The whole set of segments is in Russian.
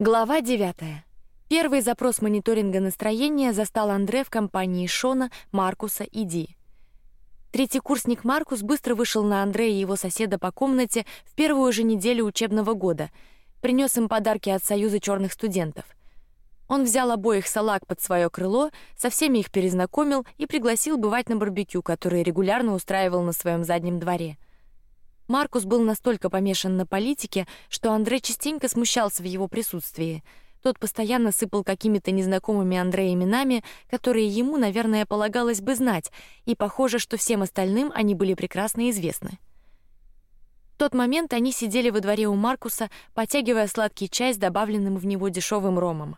Глава девятая. Первый запрос мониторинга настроения застал Андре в компании Шона, Маркуса и Ди. Третий курсник Маркус быстро вышел на Андре и его соседа по комнате в первую же неделю учебного года, принес им подарки от Союза черных студентов. Он взял обоих салак под свое крыло, со всеми их перезнакомил и пригласил бывать на барбекю, который регулярно устраивал на своем заднем дворе. Маркус был настолько помешан на политике, что Андрей частенько смущался в его присутствии. Тот постоянно сыпал какими-то незнакомыми Андре именами, которые ему, наверное, полагалось бы знать, и похоже, что всем остальным они были прекрасно известны. В тот момент они сидели во дворе у Маркуса, потягивая сладкий чай с добавленным в него дешевым ромом.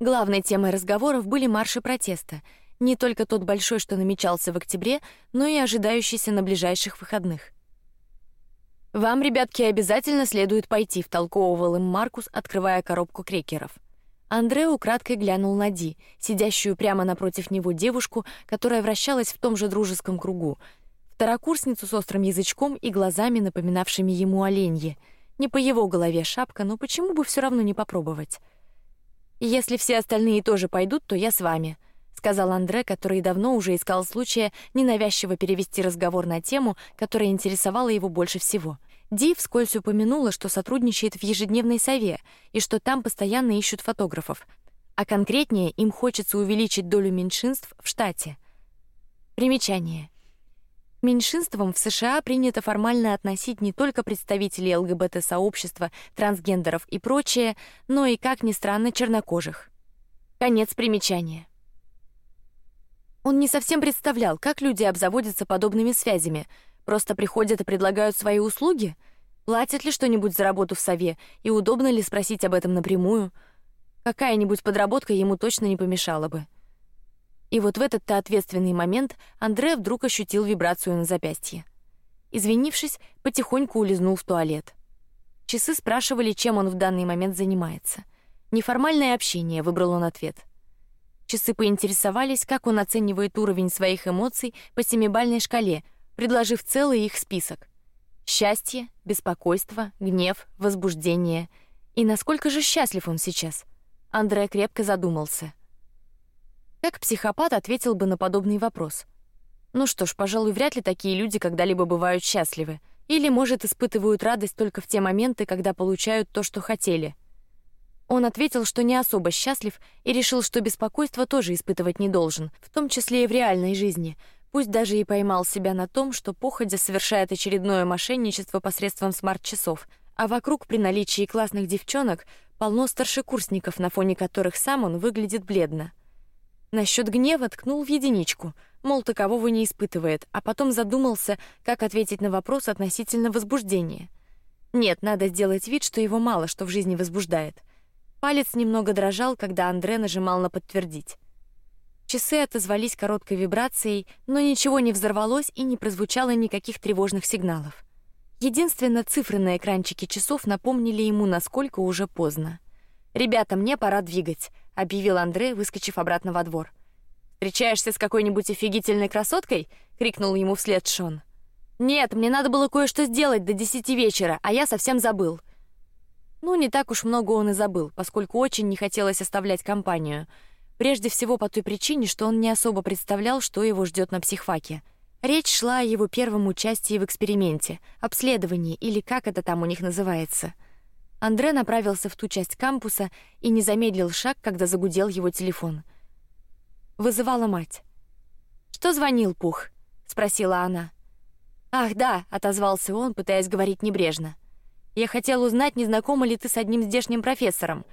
Главной темой разговоров были марши протеста, не только тот большой, что намечался в октябре, но и ожидающийся на ближайших выходных. Вам, ребятки, обязательно следует пойти, втолковывал им Маркус, открывая коробку крекеров. Андре украдкой глянул на Ди, сидящую прямо напротив него девушку, которая вращалась в том же дружеском кругу, второкурсницу с острым язычком и глазами, напоминавшими ему оленьи. Не по его голове шапка, но почему бы все равно не попробовать? Если все остальные тоже пойдут, то я с вами, сказал Андре, который давно уже искал случая ненавязчиво перевести разговор на тему, которая интересовала его больше всего. Ди вскользь упомянула, что сотрудничает в ежедневной сове и что там постоянно ищут фотографов, а конкретнее им хочется увеличить долю меньшинств в штате. Примечание: меньшинством в США принято формально относить не только представителей ЛГБТ сообщества, трансгендеров и прочее, но и, как ни странно, чернокожих. Конец примечания. Он не совсем представлял, как люди обзаводятся подобными связями. Просто приходят и предлагают свои услуги. Платят ли что-нибудь за работу в сове и удобно ли спросить об этом напрямую? Какая-нибудь подработка ему точно не помешала бы. И вот в этот-то ответственный момент Андре вдруг ощутил вибрацию на запястье. Извинившись, потихоньку улизнул в туалет. Часы спрашивали, чем он в данный момент занимается. Неформальное общение, выбрал он ответ. Часы поинтересовались, как он оценивает уровень своих эмоций по семибальной шкале, предложив целый их список: счастье, беспокойство, гнев, возбуждение. И насколько же счастлив он сейчас? Андрей крепко задумался. Как психопат ответил бы на подобный вопрос? Ну что ж, пожалуй, вряд ли такие люди когда-либо бывают счастливы, или может испытывают радость только в те моменты, когда получают то, что хотели. Он ответил, что не особо счастлив и решил, что беспокойство тоже испытывать не должен, в том числе и в реальной жизни. Пусть даже и поймал себя на том, что походя совершает очередное мошенничество посредством смарт-часов, а вокруг при наличии классных девчонок полно старшекурсников, на фоне которых сам он выглядит бледно. Насчет гнева ткнул в единичку, мол, такового не испытывает, а потом задумался, как ответить на вопрос относительно возбуждения. Нет, надо сделать вид, что его мало что в жизни возбуждает. Палец немного дрожал, когда Андре нажимал на подтвердить. Часы отозвались короткой вибрацией, но ничего не взорвалось и не прозвучало никаких тревожных сигналов. Единственно цифры на экранчике часов напомнили ему, насколько уже поздно. Ребята, мне пора двигать, объявил Андре, выскочив обратно во двор. Встречаешься с какой-нибудь офигительной красоткой? крикнул ему вслед Шон. Нет, мне надо было кое-что сделать до десяти вечера, а я совсем забыл. Ну, не так уж много он и забыл, поскольку очень не хотелось оставлять компанию. Прежде всего по той причине, что он не особо представлял, что его ждет на психфаке. Речь шла о его первом участии в эксперименте, обследовании или как это там у них называется. Андре направился в ту часть кампуса и не замедлил шаг, когда загудел его телефон. Вызывала мать. Что звонил Пух? спросила она. Ах да, отозвался он, пытаясь говорить небрежно. Я хотел узнать, не знакома ли ты с одним здешним профессором,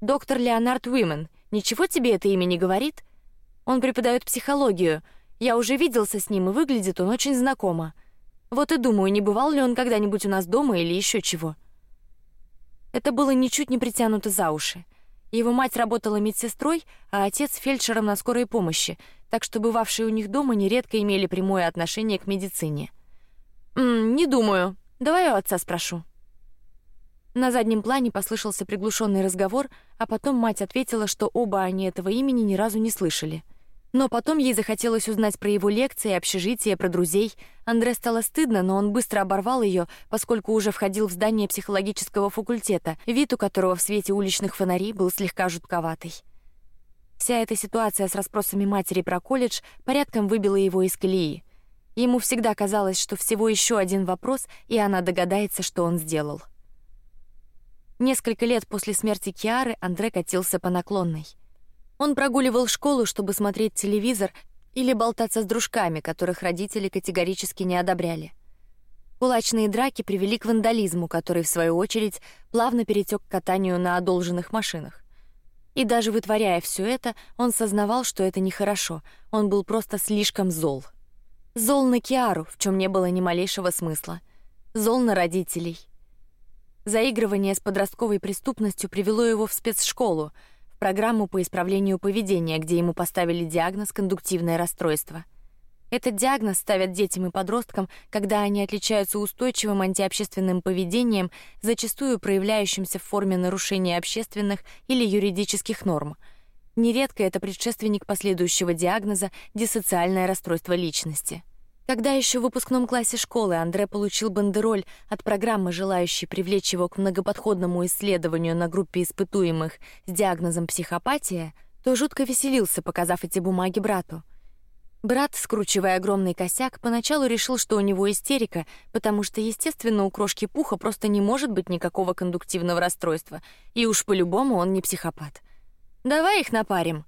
доктор Леонард Уимен. Ничего тебе это имя не говорит? Он преподает психологию. Я уже виделся с ним и выглядит он очень знакомо. Вот и думаю, не бывал ли он когда-нибудь у нас дома или еще чего. Это было ничуть не притянуто за уши. Его мать работала медсестрой, а отец фельдшером на скорой помощи, так что бывавшие у них дома нередко имели прямое отношение к медицине. М не думаю. Давай у отца спрошу. На заднем плане послышался приглушенный разговор, а потом мать ответила, что оба они этого имени ни разу не слышали. Но потом ей захотелось узнать про его лекции, общежитие, про друзей. Андре стало стыдно, но он быстро оборвал ее, поскольку уже входил в здание психологического факультета, вид у которого в свете уличных фонарей был слегка жутковатый. Вся эта ситуация с расспросами матери про колледж порядком выбила его из колеи. Ему всегда казалось, что всего еще один вопрос, и она догадается, что он сделал. Несколько лет после смерти Киары Андре катился по наклонной. Он прогуливал школу, чтобы смотреть телевизор или болтаться с дружками, которых родители категорически не одобряли. Кулачные драки привели к вандализму, который в свою очередь плавно перетек к катанию на одолженных машинах. И даже вытворяя все это, он сознавал, что это нехорошо. Он был просто слишком зол. Зол на Киару, в чем не было ни малейшего смысла. Зол на родителей. Заигрывание с подростковой преступностью привело его в спецшколу, в программу по исправлению поведения, где ему поставили диагноз кондуктивное расстройство. Этот диагноз ставят детям и подросткам, когда они отличаются устойчивым антиобщественным поведением, зачастую проявляющимся в форме нарушения общественных или юридических норм. Нередко это предшественник последующего диагноза диссоциальное расстройство личности. Когда еще в выпускном классе школы Андре получил бандероль от программы, желающей привлечь его к многоподходному исследованию на группе испытуемых с диагнозом психопатия, то жутко веселился, показав эти бумаги брату. Брат, скручивая огромный косяк, поначалу решил, что у него истерика, потому что, естественно, у крошки Пуха просто не может быть никакого кондуктивного расстройства, и уж по-любому он не психопат. Давай их напарим.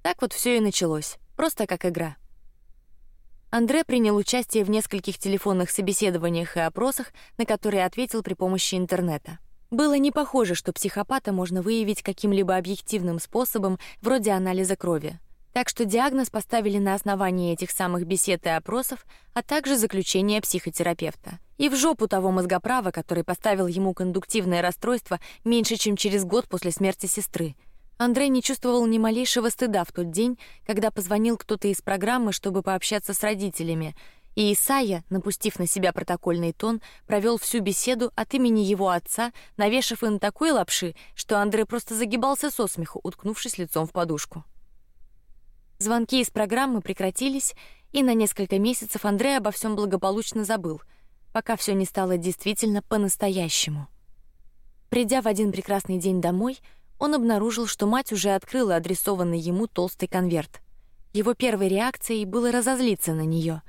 Так вот все и началось, просто как игра. Андре принял участие в нескольких телефонных собеседованиях и опросах, на которые ответил при помощи интернета. Было не похоже, что психопата можно выявить каким-либо объективным способом, вроде анализа крови. Так что диагноз поставили на основании этих самых бесед и опросов, а также заключения психотерапевта. И в жопу того мозгоправа, который поставил ему кондуктивное расстройство меньше, чем через год после смерти сестры. Андрей не чувствовал ни малейшего стыда в тот день, когда позвонил кто-то из программы, чтобы пообщаться с родителями, и Исайя, напустив на себя протокольный тон, провел всю беседу от имени его отца, навешав им такой лапши, что Андрей просто загибался со смеху, уткнувшись лицом в подушку. Звонки из программы прекратились, и на несколько месяцев Андрей обо всем благополучно забыл, пока все не стало действительно по-настоящему. Придя в один прекрасный день домой, он обнаружил, что мать уже открыла адресованный ему толстый конверт. Его первой реакцией было разозлиться на нее,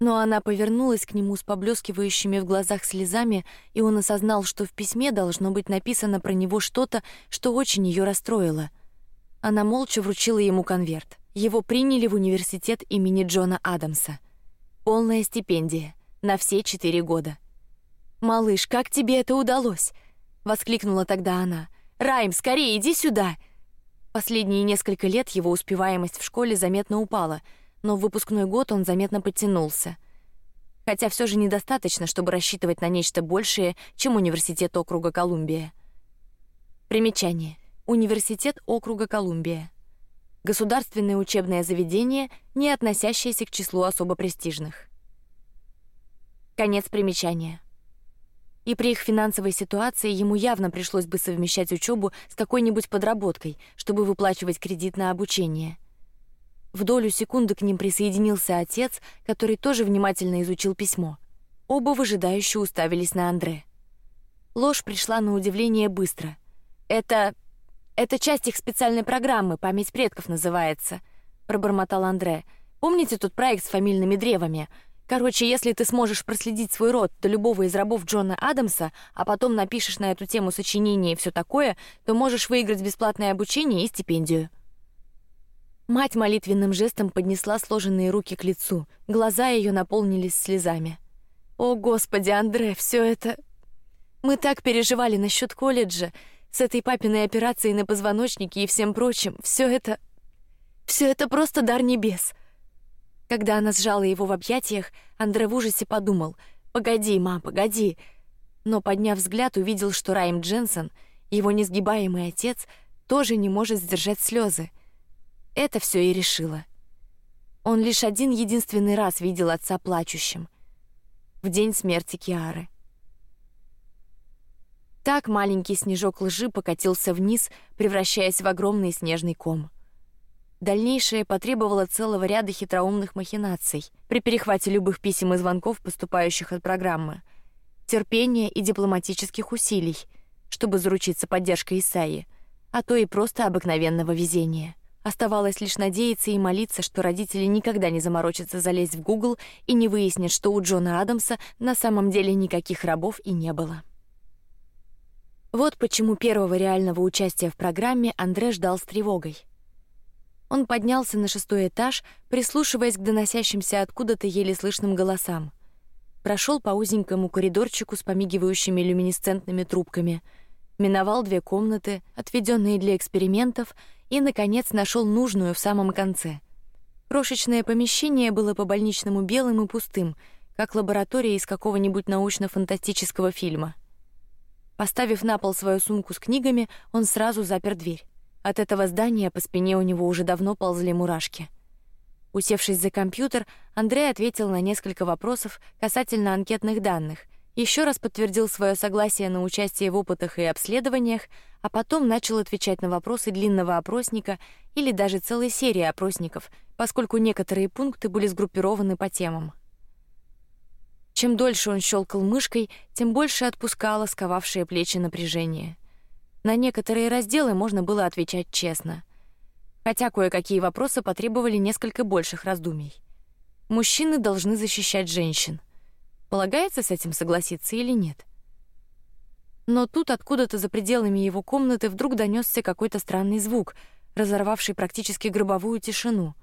но она повернулась к нему с поблескивающими в глазах слезами, и он осознал, что в письме должно быть написано про него что-то, что очень ее расстроило. Она молча вручила ему конверт. Его приняли в университет имени Джона Адамса. Полная стипендия на все четыре года. Малыш, как тебе это удалось? воскликнула тогда она. Райм, скорее иди сюда. Последние несколько лет его успеваемость в школе заметно упала, но в выпускной год он заметно подтянулся. Хотя все же недостаточно, чтобы рассчитывать на нечто большее, чем университет округа Колумбия. Примечание: Университет округа Колумбия. Государственное учебное заведение, не относящееся к числу особо престижных. Конец примечания и при их финансовой ситуации ему явно пришлось бы совмещать учебу с какой-нибудь подработкой, чтобы выплачивать кредит на обучение. В долю секунды к ним присоединился отец, который тоже внимательно изучил письмо. Оба выжидающе уставились на Андре. Ложь пришла на удивление быстро. Это это часть их специальной программы, память предков называется, пробормотал Андре. Помните тот проект с фамильными древами? Короче, если ты сможешь проследить свой род до любого из рабов Джона Адамса, а потом напишешь на эту тему сочинение и все такое, то можешь выиграть бесплатное обучение и стипендию. Мать молитвенным жестом поднесла сложенные руки к лицу, глаза ее наполнились слезами. О Господи, Андре, все это... Мы так переживали насчет колледжа, с этой папиной операцией на позвоночнике и всем прочим. Все это, все это просто дар небес. Когда она сжала его в объятиях, Андре в ужасе подумал: "Погоди, мам, погоди". Но подняв взгляд, увидел, что Райм Дженсен, его несгибаемый отец, тоже не может сдержать слезы. Это все и решило. Он лишь один единственный раз видел отца плачущим в день смерти Киары. Так маленький снежок лжи покатился вниз, превращаясь в огромный снежный ком. Дальнейшее потребовало целого ряда хитроумных махинаций при перехвате любых писем и звонков, поступающих от программы, терпения и дипломатических усилий, чтобы заручиться поддержкой Исаи, а то и просто обыкновенного везения. Оставалось лишь надеяться и молиться, что родители никогда не заморочатся залезть в Google и не выяснят, что у Джона Адамса на самом деле никаких рабов и не было. Вот почему первого реального участия в программе Андре ждал с тревогой. Он поднялся на шестой этаж, прислушиваясь к доносящимся откуда-то еле слышным голосам. Прошел по узенькому коридорчику с помигивающими люминесцентными трубками, миновал две комнаты, отведенные для экспериментов, и, наконец, нашел нужную в самом конце. Крошечное помещение было по больничному белым и пустым, как лаборатория из какого-нибудь научно-фантастического фильма. Поставив на пол свою сумку с книгами, он сразу запер дверь. От этого здания по спине у него уже давно ползли мурашки. Усевшись за компьютер, Андрей ответил на несколько вопросов касательно анкетных данных, еще раз подтвердил свое согласие на участие в опытах и обследованиях, а потом начал отвечать на вопросы длинного опросника или даже целой серии опросников, поскольку некоторые пункты были сгруппированы по темам. Чем дольше он щелкал мышкой, тем больше отпускало сковавшее плечи напряжение. На некоторые разделы можно было отвечать честно, хотя кое-какие вопросы потребовали несколько больших раздумий. Мужчины должны защищать женщин. Полагается с этим согласиться или нет? Но тут откуда-то за пределами его комнаты вдруг донесся какой-то странный звук, разорвавший практически гробовую тишину,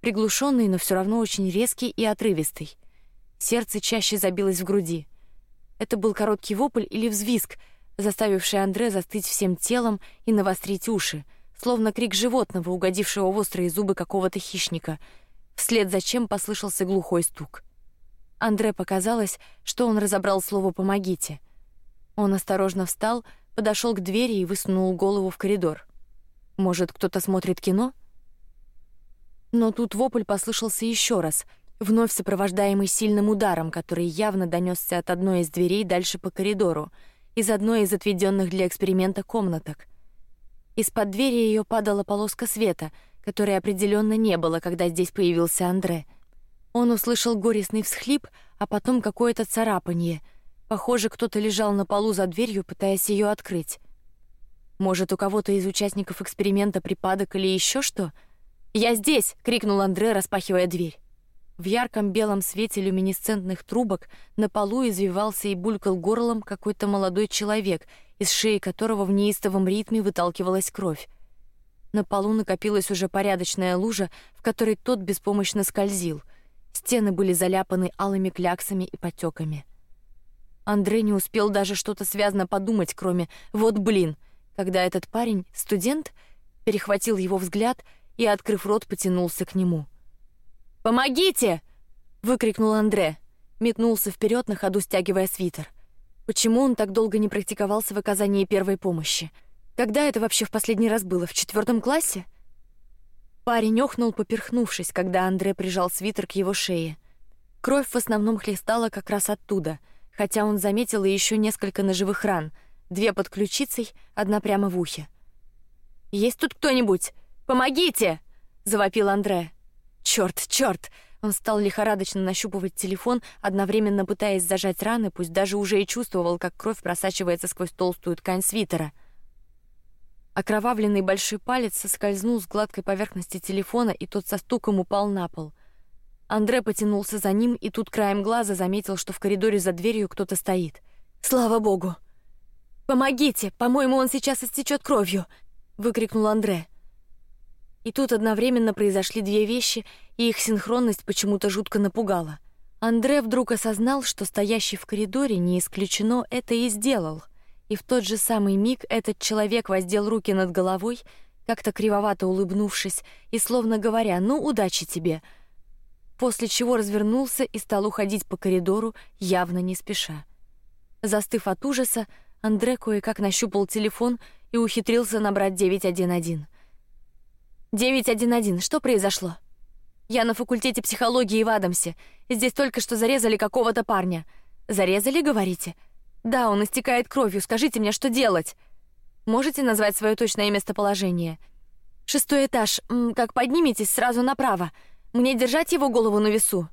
приглушенный, но все равно очень резкий и отрывистый. Сердце чаще забилось в груди. Это был короткий вопль или взвизг, заставивший Андре застыть всем телом и навострить уши, словно крик животного, угодившего в острые зубы какого-то хищника. Вслед за чем послышался глухой стук. Андре показалось, что он разобрал слово «помогите». Он осторожно встал, подошел к двери и высунул голову в коридор. Может, кто-то смотрит кино? Но тут вопль послышался еще раз — вновь сопровождаемый сильным ударом, который явно донесся от одной из дверей дальше по коридору, из одной из отведенных для эксперимента комнаток. Из-под двери ее падала полоска света, которой определенно не было, когда здесь появился Андре. Он услышал горестный всхлип, а потом какое-то царапанье. Похоже, кто-то лежал на полу за дверью, пытаясь ее открыть. Может, у кого-то из участников эксперимента припадок или еще что? Я здесь! крикнул Андре, распахивая дверь. В ярком белом свете люминесцентных трубок на полу извивался и булькал горлом какой-то молодой человек, из шеи которого в неистовом ритме выталкивалась кровь. На полу накопилась уже порядочная лужа, в которой тот беспомощно скользил. Стены были заляпаны алыми кляксами и потеками. Андрей не успел даже что-то связно подумать, кроме вот блин, когда этот парень, студент, перехватил его взгляд и, открыв рот, потянулся к нему. Помогите! выкрикнул Андре, метнулся вперед на ходу, стягивая свитер. Почему он так долго не практиковался в оказании первой помощи? Когда это вообще в последний раз было? В четвертом классе? Парень охнул, поперхнувшись, когда Андре прижал свитер к его шее. Кровь в основном хлестала как раз оттуда, хотя он заметил и еще несколько ножевых ран, две под ключицей, одна прямо в ухе. Есть тут кто-нибудь? Помогите! завопил Андре. Черт, черт! Он стал лихорадочно нащупывать телефон, одновременно пытаясь зажать раны, пусть даже уже и чувствовал, как кровь просачивается сквозь толстую ткань свитера. Окровавленный большой палец соскользнул с гладкой поверхности телефона, и тот со стуком упал на пол. Андре потянулся за ним, и тут краем глаза заметил, что в коридоре за дверью кто-то стоит. Слава богу! Помогите! По-моему, он сейчас истечет кровью! выкрикнул Андре. И тут одновременно произошли две вещи, и их синхронность почему-то жутко напугала. Андре вдруг осознал, что стоящий в коридоре не исключено это и сделал. И в тот же самый миг этот человек воздел руки над головой, как-то кривовато улыбнувшись и словно говоря: "Ну удачи тебе", после чего развернулся и стал уходить по коридору, явно не спеша. Застыв от ужаса, Андре кое-как нащупал телефон и ухитрился набрать 911. 911. Что произошло? Я на факультете психологии в Адамсе. Здесь только что зарезали какого-то парня. Зарезали, говорите? Да, он истекает кровью. Скажите мне, что делать? Можете назвать свое точное местоположение? Шестой этаж. Как подниметесь, сразу направо. Мне держать его голову на весу.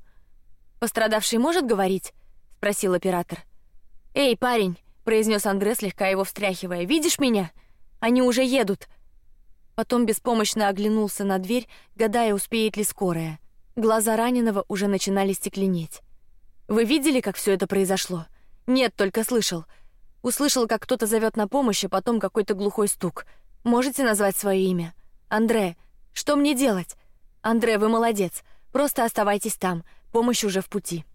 Пострадавший может говорить? спросил оператор. Эй, парень, произнес Андре, слегка его встряхивая. Видишь меня? Они уже едут. Потом беспомощно оглянулся на дверь, гадая, успеет ли скорая. Глаза раненого уже начинали стекленеть. Вы видели, как все это произошло? Нет, только слышал. Услышал, как кто-то зовет на помощь, а потом какой-то глухой стук. Можете назвать свое имя? Андре. Что мне делать? Андре, вы молодец. Просто оставайтесь там. Помощь уже в пути.